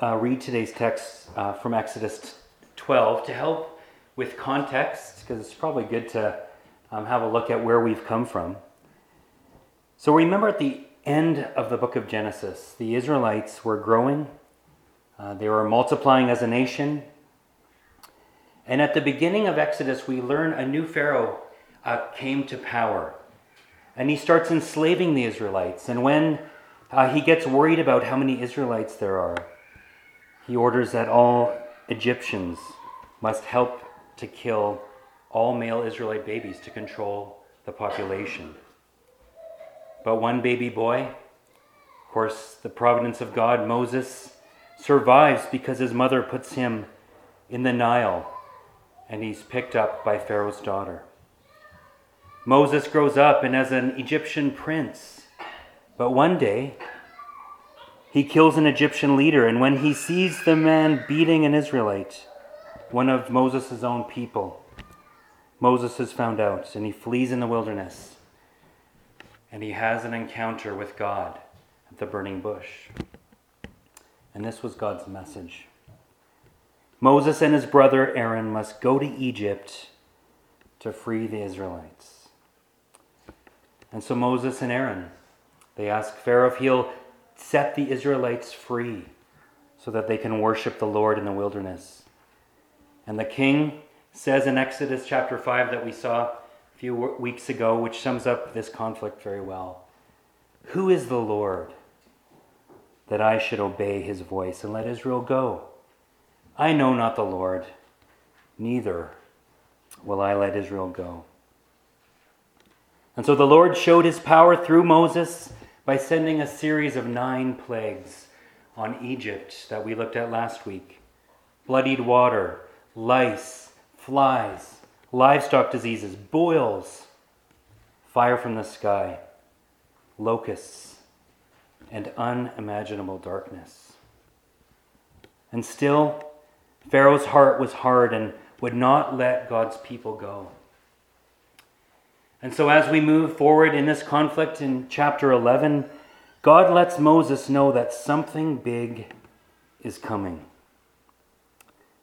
uh, read today's text uh, from Exodus 12 to help with context, because it's probably good to um, have a look at where we've come from. So remember at the end of the book of Genesis, the Israelites were growing, uh, they were multiplying as a nation. And at the beginning of Exodus, we learn a new Pharaoh uh, came to power. And he starts enslaving the Israelites. And when uh, he gets worried about how many Israelites there are, he orders that all Egyptians must help to kill all male Israelite babies to control the population. But one baby boy, of course, the providence of God, Moses, survives because his mother puts him in the Nile and he's picked up by Pharaoh's daughter. Moses grows up and as an Egyptian prince, but one day he kills an Egyptian leader, and when he sees the man beating an Israelite, one of Moses' own people, Moses is found out and he flees in the wilderness and he has an encounter with God at the burning bush. And this was God's message. Moses and his brother Aaron must go to Egypt to free the Israelites. And so Moses and Aaron, they ask Pharaoh if he'll set the Israelites free so that they can worship the Lord in the wilderness. And the king says in Exodus chapter 5 that we saw a few weeks ago, which sums up this conflict very well Who is the Lord that I should obey his voice and let Israel go? I know not the Lord, neither will I let Israel go. And so the Lord showed his power through Moses by sending a series of nine plagues on Egypt that we looked at last week bloodied water, lice, flies, livestock diseases, boils, fire from the sky, locusts, and unimaginable darkness. And still, Pharaoh's heart was hard and would not let God's people go. And so, as we move forward in this conflict in chapter 11, God lets Moses know that something big is coming.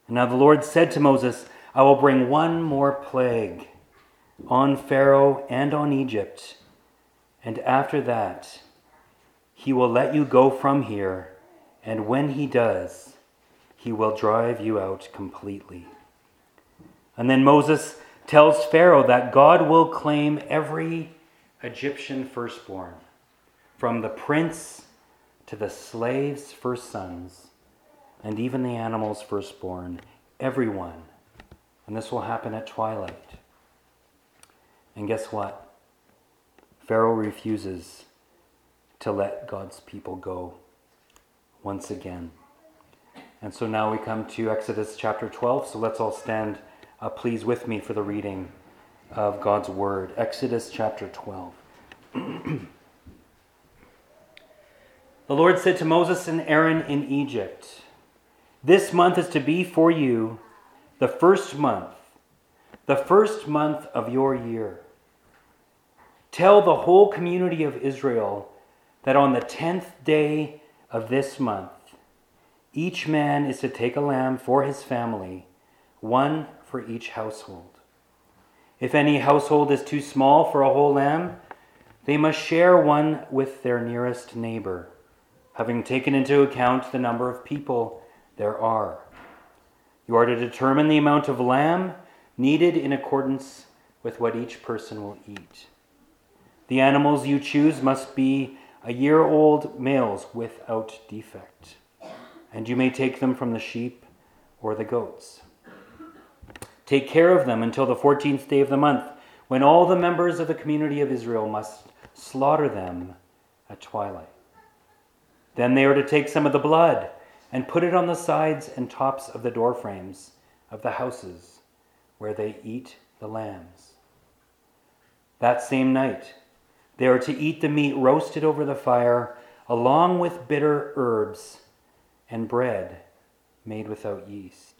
And now the Lord said to Moses, I will bring one more plague on Pharaoh and on Egypt, and after that, he will let you go from here, and when he does, he will drive you out completely. And then Moses tells Pharaoh that God will claim every Egyptian firstborn, from the prince to the slave's first sons, and even the animal's firstborn, everyone. And this will happen at twilight. And guess what? Pharaoh refuses to let God's people go once again. And so now we come to Exodus chapter 12. So let's all stand, uh, please, with me for the reading of God's word. Exodus chapter 12. the Lord said to Moses and Aaron in Egypt, This month is to be for you the first month, the first month of your year. Tell the whole community of Israel that on the tenth day of this month, each man is to take a lamb for his family, one for each household. If any household is too small for a whole lamb, they must share one with their nearest neighbor, having taken into account the number of people there are. You are to determine the amount of lamb needed in accordance with what each person will eat. The animals you choose must be a year old males without defect and you may take them from the sheep or the goats. Take care of them until the 14th day of the month, when all the members of the community of Israel must slaughter them at twilight. Then they are to take some of the blood and put it on the sides and tops of the door frames of the houses where they eat the lambs. That same night, they are to eat the meat roasted over the fire, along with bitter herbs and bread made without yeast.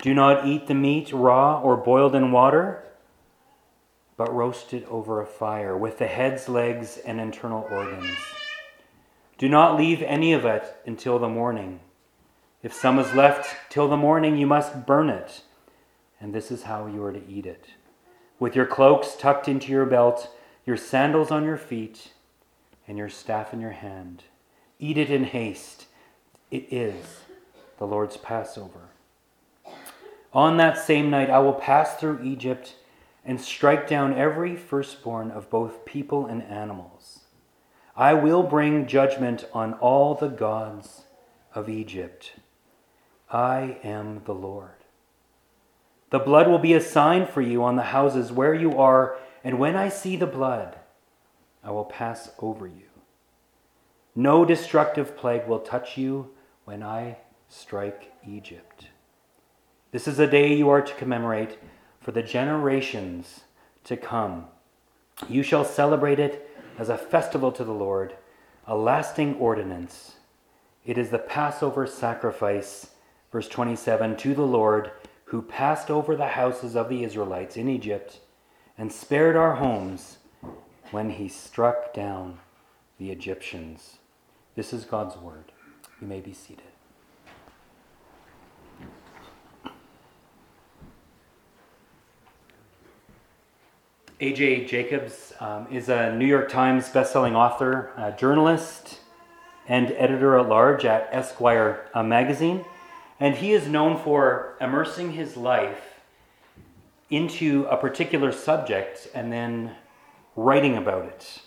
Do not eat the meat raw or boiled in water, but roast it over a fire with the heads, legs, and internal organs. Do not leave any of it until the morning. If some is left till the morning, you must burn it. And this is how you are to eat it. With your cloaks tucked into your belt, your sandals on your feet, and your staff in your hand. Eat it in haste. It is the Lord's Passover. On that same night, I will pass through Egypt and strike down every firstborn of both people and animals. I will bring judgment on all the gods of Egypt. I am the Lord. The blood will be a sign for you on the houses where you are, and when I see the blood, I will pass over you. No destructive plague will touch you when I strike Egypt. This is a day you are to commemorate for the generations to come. You shall celebrate it as a festival to the Lord, a lasting ordinance. It is the Passover sacrifice, verse 27, to the Lord who passed over the houses of the Israelites in Egypt and spared our homes when he struck down the Egyptians. This is God's word. You may be seated. A.J. Jacobs um, is a New York Times bestselling author, journalist, and editor at large at Esquire magazine. And he is known for immersing his life into a particular subject and then writing about it.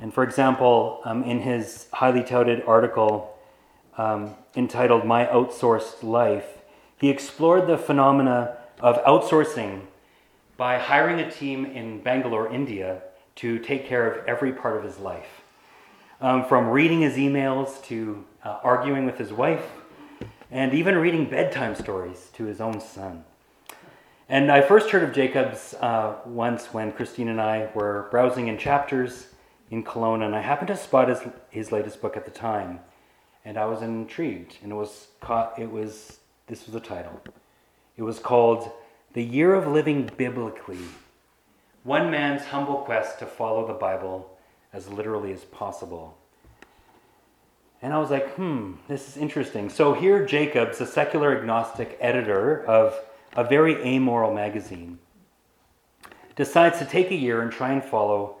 And for example, um, in his highly touted article um, entitled My Outsourced Life, he explored the phenomena of outsourcing by hiring a team in Bangalore, India, to take care of every part of his life. Um, from reading his emails to uh, arguing with his wife, and even reading bedtime stories to his own son. And I first heard of Jacobs uh, once when Christine and I were browsing in chapters in Kelowna, and I happened to spot his, his latest book at the time, and I was intrigued. And it was caught. It was this was the title. It was called the year of living biblically, one man's humble quest to follow the Bible as literally as possible. And I was like, hmm, this is interesting. So here, Jacobs, a secular agnostic editor of a very amoral magazine, decides to take a year and try and follow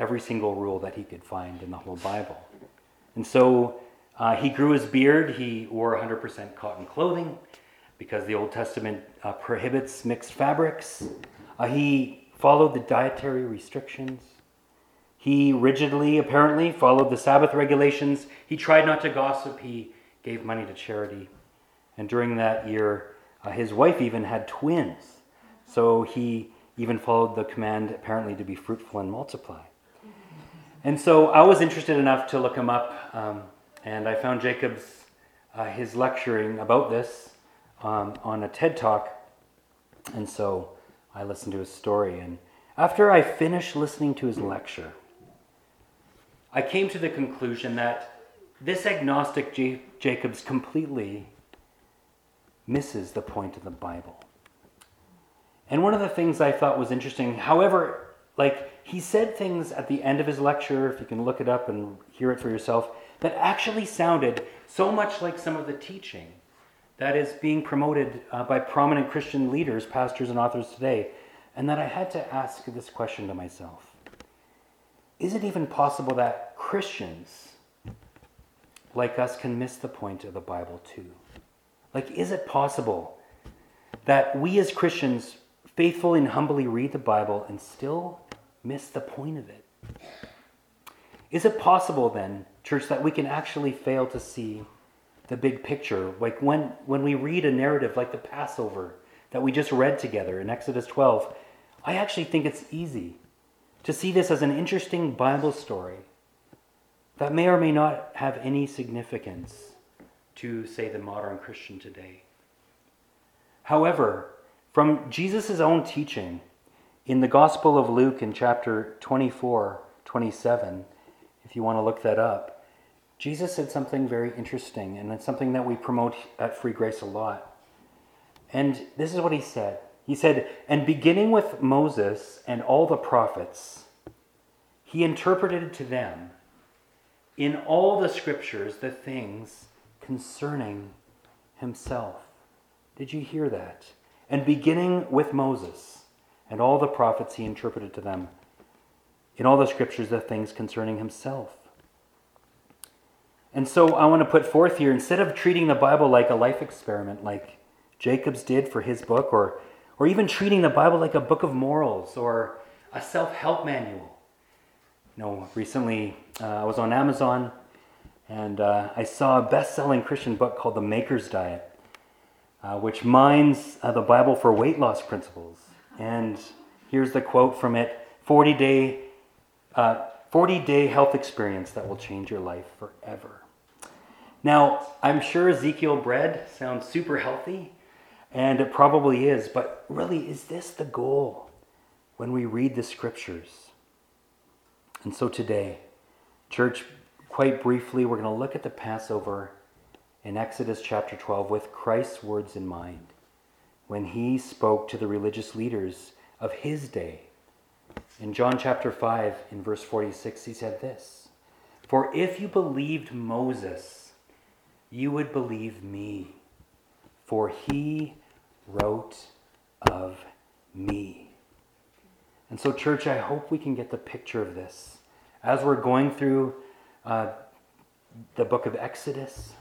every single rule that he could find in the whole Bible. And so uh, he grew his beard, he wore 100% cotton clothing, because the Old Testament uh, prohibits mixed fabrics. Uh, he followed the dietary restrictions. He rigidly, apparently, followed the Sabbath regulations. He tried not to gossip. He gave money to charity. And during that year, uh, his wife even had twins. So he even followed the command, apparently, to be fruitful and multiply. And so I was interested enough to look him up, um, and I found Jacob's uh, his lecturing about this um, on a TED talk. And so I listened to his story. And after I finished listening to his lecture, I came to the conclusion that this agnostic Jacobs completely misses the point of the Bible. And one of the things I thought was interesting, however, like he said things at the end of his lecture, if you can look it up and hear it for yourself, that actually sounded so much like some of the teaching that is being promoted uh, by prominent Christian leaders, pastors, and authors today, and that I had to ask this question to myself Is it even possible that Christians like us can miss the point of the Bible too? Like, is it possible that we as Christians faithfully and humbly read the Bible and still miss the point of it? Is it possible then, church, that we can actually fail to see the big picture. Like when, when we read a narrative like the Passover that we just read together in Exodus 12, I actually think it's easy to see this as an interesting Bible story that may or may not have any significance to, say, the modern Christian today. However, from Jesus' own teaching in the Gospel of Luke in chapter 24, 27, if you want to look that up, Jesus said something very interesting, and it's something that we promote at Free Grace a lot. And this is what he said He said, And beginning with Moses and all the prophets, he interpreted to them in all the scriptures the things concerning himself. Did you hear that? And beginning with Moses and all the prophets, he interpreted to them in all the scriptures the things concerning himself. And so I want to put forth here instead of treating the Bible like a life experiment, like Jacobs did for his book, or, or even treating the Bible like a book of morals or a self help manual. You know, recently uh, I was on Amazon and uh, I saw a best selling Christian book called The Maker's Diet, uh, which mines uh, the Bible for weight loss principles. And here's the quote from it 40 day, uh, 40 day health experience that will change your life forever. Now, I'm sure Ezekiel bread sounds super healthy, and it probably is, but really, is this the goal when we read the scriptures? And so today, church, quite briefly, we're going to look at the Passover in Exodus chapter 12 with Christ's words in mind when he spoke to the religious leaders of his day. In John chapter 5, in verse 46, he said this For if you believed Moses, you would believe me, for he wrote of me. And so, church, I hope we can get the picture of this as we're going through uh, the book of Exodus.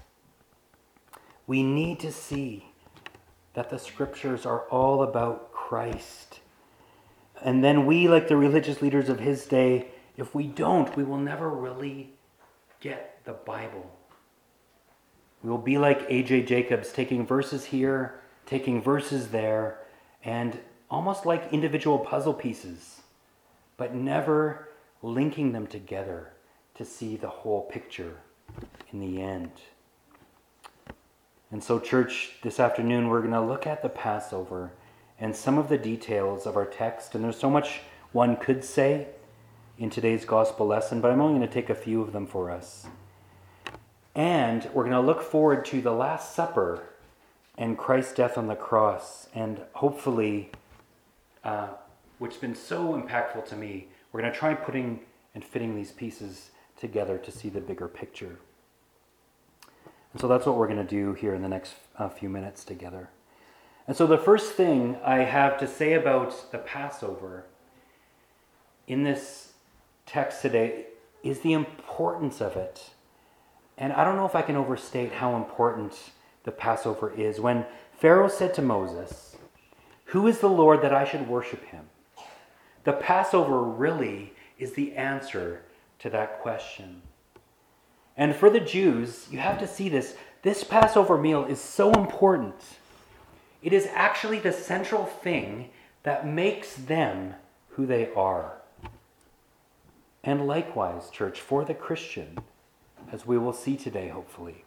We need to see that the scriptures are all about Christ. And then we, like the religious leaders of his day, if we don't, we will never really get the Bible. We will be like A.J. Jacobs, taking verses here, taking verses there, and almost like individual puzzle pieces, but never linking them together to see the whole picture in the end. And so, church, this afternoon we're going to look at the Passover and some of the details of our text. And there's so much one could say in today's gospel lesson, but I'm only going to take a few of them for us. And we're going to look forward to the Last Supper and Christ's death on the cross. And hopefully, uh, which has been so impactful to me, we're going to try putting and fitting these pieces together to see the bigger picture. And so that's what we're going to do here in the next uh, few minutes together. And so the first thing I have to say about the Passover in this text today is the importance of it. And I don't know if I can overstate how important the Passover is. When Pharaoh said to Moses, Who is the Lord that I should worship him? The Passover really is the answer to that question. And for the Jews, you have to see this. This Passover meal is so important. It is actually the central thing that makes them who they are. And likewise, church, for the Christian, as we will see today, hopefully,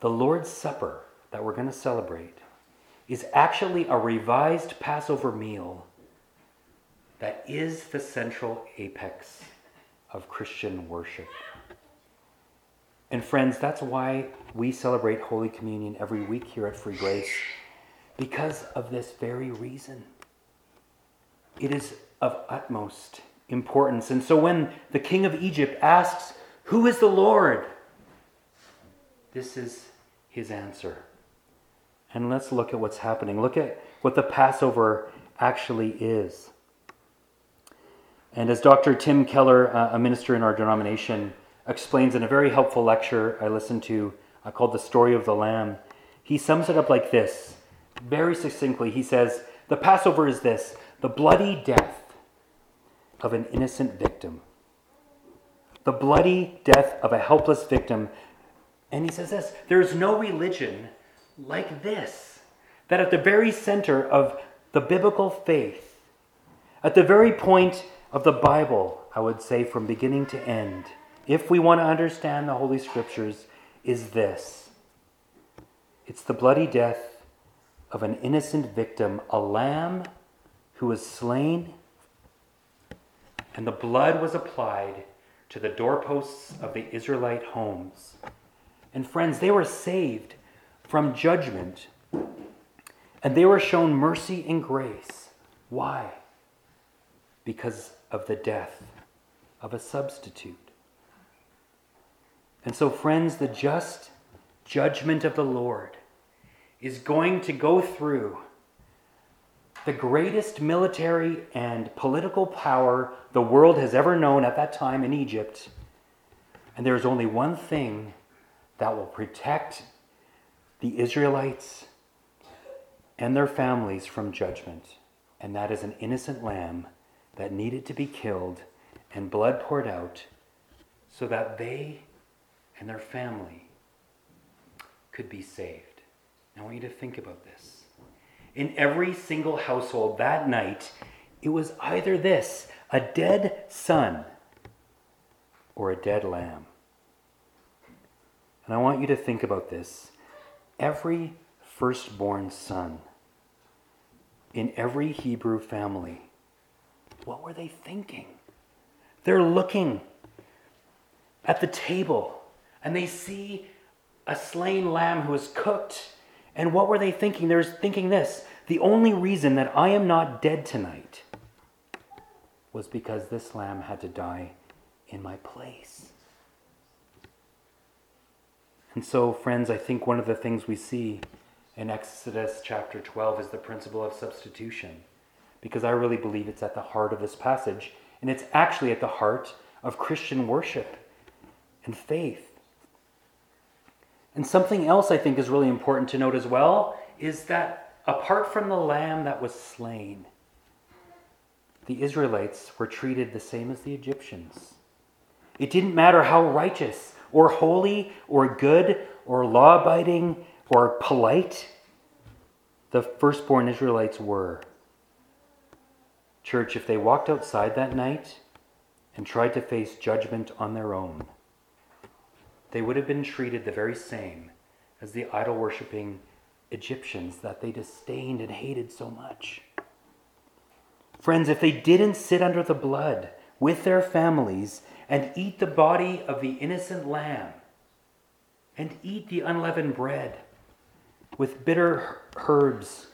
the Lord's Supper that we're going to celebrate is actually a revised Passover meal that is the central apex of Christian worship. And friends, that's why we celebrate Holy Communion every week here at Free Grace, because of this very reason. It is of utmost importance. And so when the king of Egypt asks, Who is the Lord? This is his answer. And let's look at what's happening. Look at what the Passover actually is. And as Dr. Tim Keller, uh, a minister in our denomination, explains in a very helpful lecture I listened to uh, called The Story of the Lamb, he sums it up like this very succinctly. He says, The Passover is this the bloody death of an innocent victim. The bloody death of a helpless victim. And he says this there's no religion like this, that at the very center of the biblical faith, at the very point of the Bible, I would say from beginning to end, if we want to understand the Holy Scriptures, is this it's the bloody death of an innocent victim, a lamb who was slain, and the blood was applied to the doorposts of the Israelite homes. And friends, they were saved from judgment, and they were shown mercy and grace. Why? Because of the death of a substitute. And so, friends, the just judgment of the Lord is going to go through the greatest military and political power the world has ever known at that time in Egypt. And there is only one thing that will protect the Israelites and their families from judgment, and that is an innocent lamb that needed to be killed and blood poured out so that they and their family could be saved. I want you to think about this. In every single household that night, it was either this a dead son or a dead lamb. And I want you to think about this. Every firstborn son in every Hebrew family, what were they thinking? They're looking at the table and they see a slain lamb who is cooked. And what were they thinking? They're thinking this the only reason that I am not dead tonight was because this lamb had to die in my place. And so, friends, I think one of the things we see in Exodus chapter 12 is the principle of substitution. Because I really believe it's at the heart of this passage, and it's actually at the heart of Christian worship and faith. And something else I think is really important to note as well is that apart from the lamb that was slain, the Israelites were treated the same as the Egyptians. It didn't matter how righteous or holy or good or law abiding or polite the firstborn Israelites were. Church, if they walked outside that night and tried to face judgment on their own, they would have been treated the very same as the idol worshipping Egyptians that they disdained and hated so much. Friends, if they didn't sit under the blood with their families and eat the body of the innocent lamb and eat the unleavened bread with bitter herbs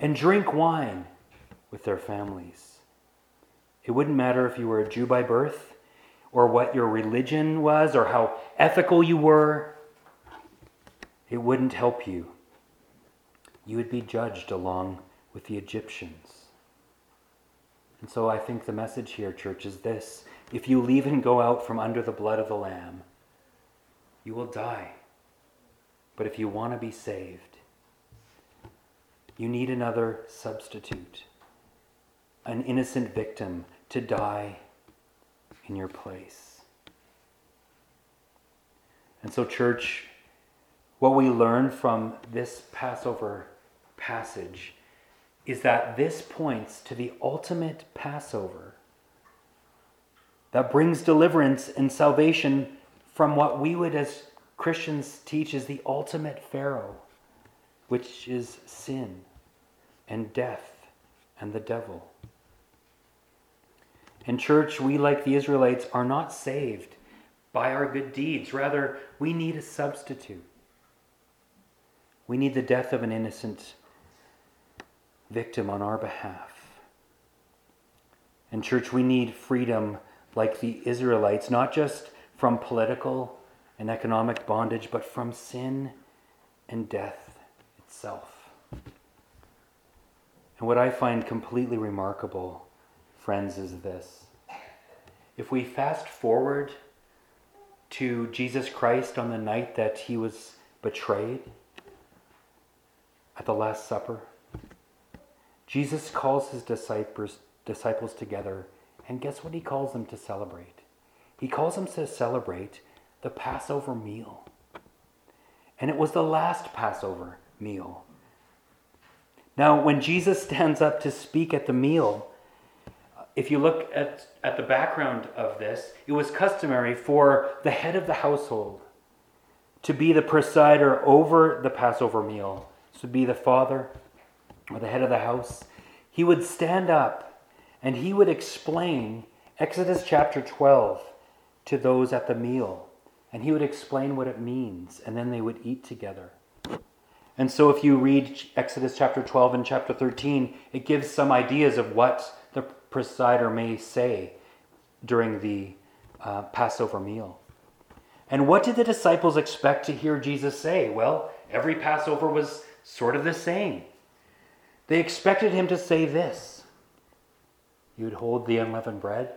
and drink wine with their families, it wouldn't matter if you were a Jew by birth or what your religion was or how ethical you were. It wouldn't help you. You would be judged along with the Egyptians. And so I think the message here, church, is this if you leave and go out from under the blood of the Lamb, you will die. But if you want to be saved, you need another substitute, an innocent victim to die in your place. And so, church, what we learn from this Passover passage is that this points to the ultimate Passover that brings deliverance and salvation from what we would as Christians teach is the ultimate Pharaoh, which is sin and death and the devil. In church, we, like the Israelites, are not saved by our good deeds. Rather, we need a substitute. We need the death of an innocent victim on our behalf. In church, we need freedom like the Israelites, not just from political and economic bondage, but from sin and death itself. And what I find completely remarkable, friends, is this. If we fast forward to Jesus Christ on the night that he was betrayed at the Last Supper, Jesus calls his disciples, disciples together and guess what he calls them to celebrate? He calls them to celebrate the Passover meal. And it was the last Passover meal. Now, when Jesus stands up to speak at the meal, if you look at, at the background of this, it was customary for the head of the household to be the presider over the Passover meal, to be the father or the head of the house. He would stand up and he would explain Exodus chapter 12 to those at the meal. And he would explain what it means, and then they would eat together. And so, if you read Exodus chapter 12 and chapter 13, it gives some ideas of what presider may say during the uh, Passover meal. And what did the disciples expect to hear Jesus say? Well, every Passover was sort of the same. They expected him to say this. He would hold the unleavened bread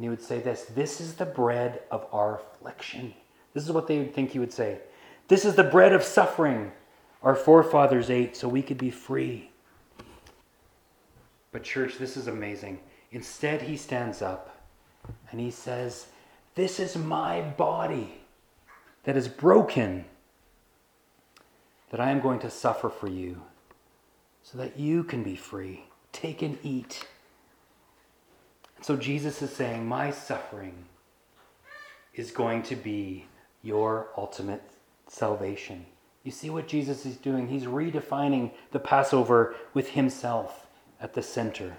and he would say this This is the bread of our affliction. This is what they would think he would say. This is the bread of suffering our forefathers ate so we could be free. But, church, this is amazing. Instead, he stands up and he says, This is my body that is broken, that I am going to suffer for you so that you can be free. Take and eat. So, Jesus is saying, My suffering is going to be your ultimate salvation. You see what Jesus is doing? He's redefining the Passover with himself at the center.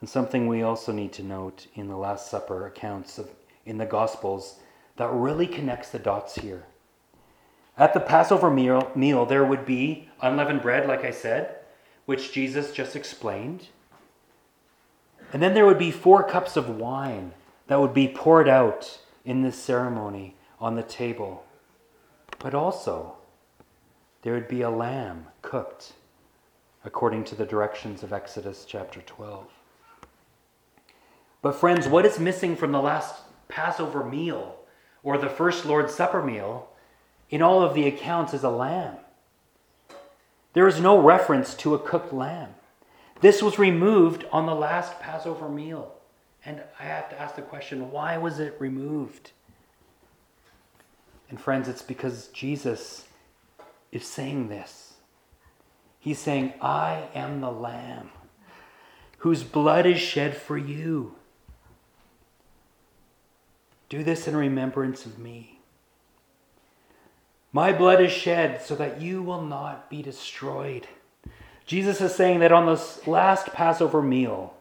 And something we also need to note in the Last Supper accounts of, in the Gospels that really connects the dots here. At the Passover meal, meal, there would be unleavened bread, like I said, which Jesus just explained. And then there would be four cups of wine that would be poured out in this ceremony on the table. But also, there would be a lamb cooked according to the directions of Exodus chapter 12. But, friends, what is missing from the last Passover meal or the first Lord's Supper meal in all of the accounts is a lamb? There is no reference to a cooked lamb. This was removed on the last Passover meal. And I have to ask the question why was it removed? And friends, it's because Jesus is saying this. He's saying, I am the Lamb whose blood is shed for you. Do this in remembrance of me. My blood is shed so that you will not be destroyed. Jesus is saying that on this last Passover meal,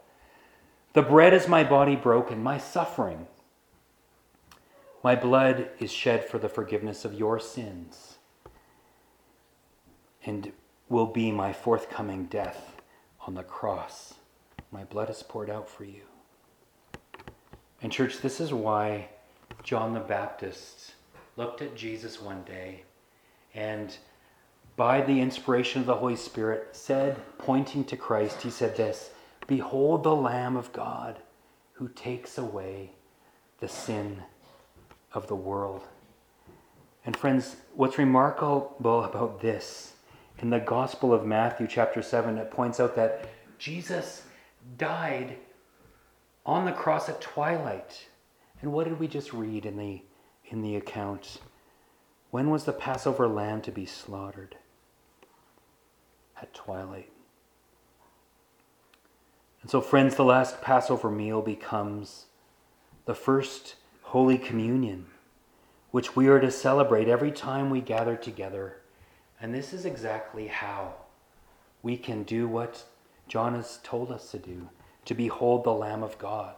the bread is my body broken, my suffering my blood is shed for the forgiveness of your sins and will be my forthcoming death on the cross. My blood is poured out for you. And, church, this is why John the Baptist looked at Jesus one day and, by the inspiration of the Holy Spirit, said, pointing to Christ, he said this Behold the Lamb of God who takes away the sin of the world. And friends, what's remarkable about this in the Gospel of Matthew, chapter 7, it points out that Jesus died on the cross at twilight. And what did we just read in the, in the account? When was the Passover lamb to be slaughtered? At twilight. And so, friends, the last Passover meal becomes the first Holy Communion, which we are to celebrate every time we gather together. And this is exactly how we can do what John has told us to do to behold the Lamb of God.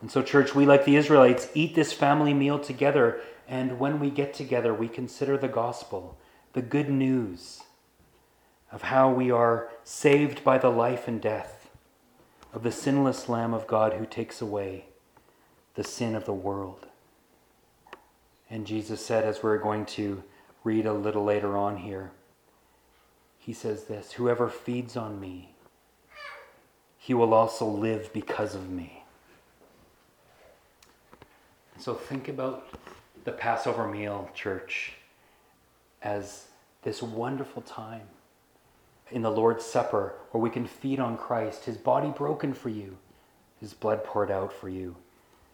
And so, church, we, like the Israelites, eat this family meal together. And when we get together, we consider the gospel, the good news of how we are saved by the life and death of the sinless Lamb of God who takes away the sin of the world. And Jesus said, as we're going to read a little later on here, he says this Whoever feeds on me, he will also live because of me. So think about the Passover meal, church, as this wonderful time in the Lord's Supper where we can feed on Christ, his body broken for you, his blood poured out for you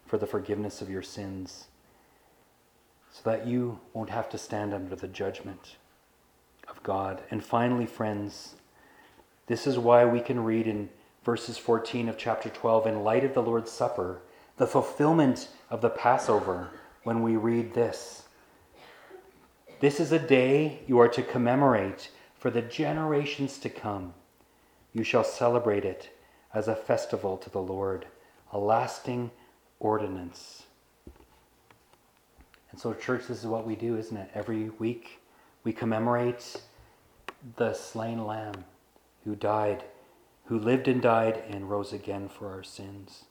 for the forgiveness of your sins, so that you won't have to stand under the judgment of God. And finally, friends, this is why we can read in verses 14 of chapter 12, in light of the Lord's Supper, the fulfillment of the Passover, when we read this. This is a day you are to commemorate for the generations to come. You shall celebrate it as a festival to the Lord, a lasting ordinance. And so, church, this is what we do, isn't it? Every week we commemorate the slain lamb who died, who lived and died and rose again for our sins.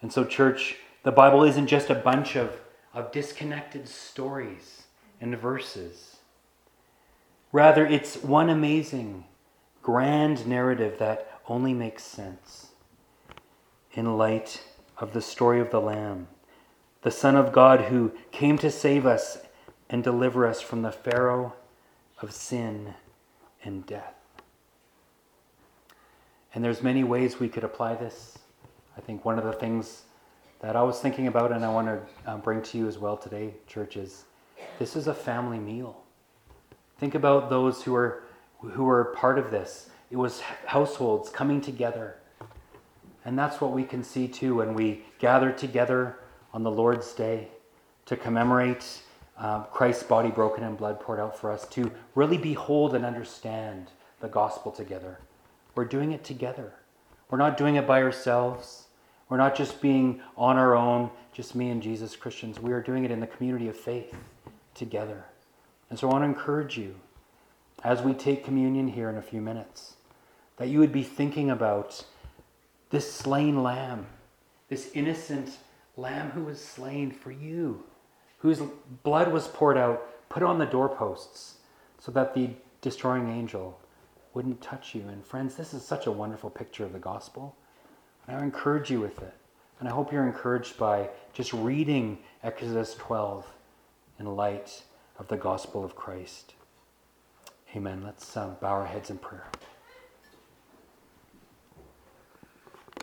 And so, church, the Bible isn't just a bunch of, of disconnected stories and verses. Rather, it's one amazing, grand narrative that only makes sense in light of the story of the Lamb, the Son of God who came to save us and deliver us from the Pharaoh of sin and death. And there's many ways we could apply this. I think one of the things that I was thinking about and I want to uh, bring to you as well today, church, is this is a family meal. Think about those who are who were part of this. It was households coming together. And that's what we can see too when we gather together on the Lord's Day to commemorate uh, Christ's body broken and blood poured out for us, to really behold and understand the gospel together. We're doing it together. We're not doing it by ourselves. We're not just being on our own, just me and Jesus Christians. We are doing it in the community of faith together. And so I want to encourage you as we take communion here in a few minutes that you would be thinking about this slain lamb, this innocent lamb who was slain for you, whose blood was poured out, put on the doorposts so that the destroying angel wouldn't touch you. And friends, this is such a wonderful picture of the gospel. And I encourage you with it. And I hope you're encouraged by just reading Exodus 12 in light of the gospel of Christ. Amen. Let's um, bow our heads in prayer.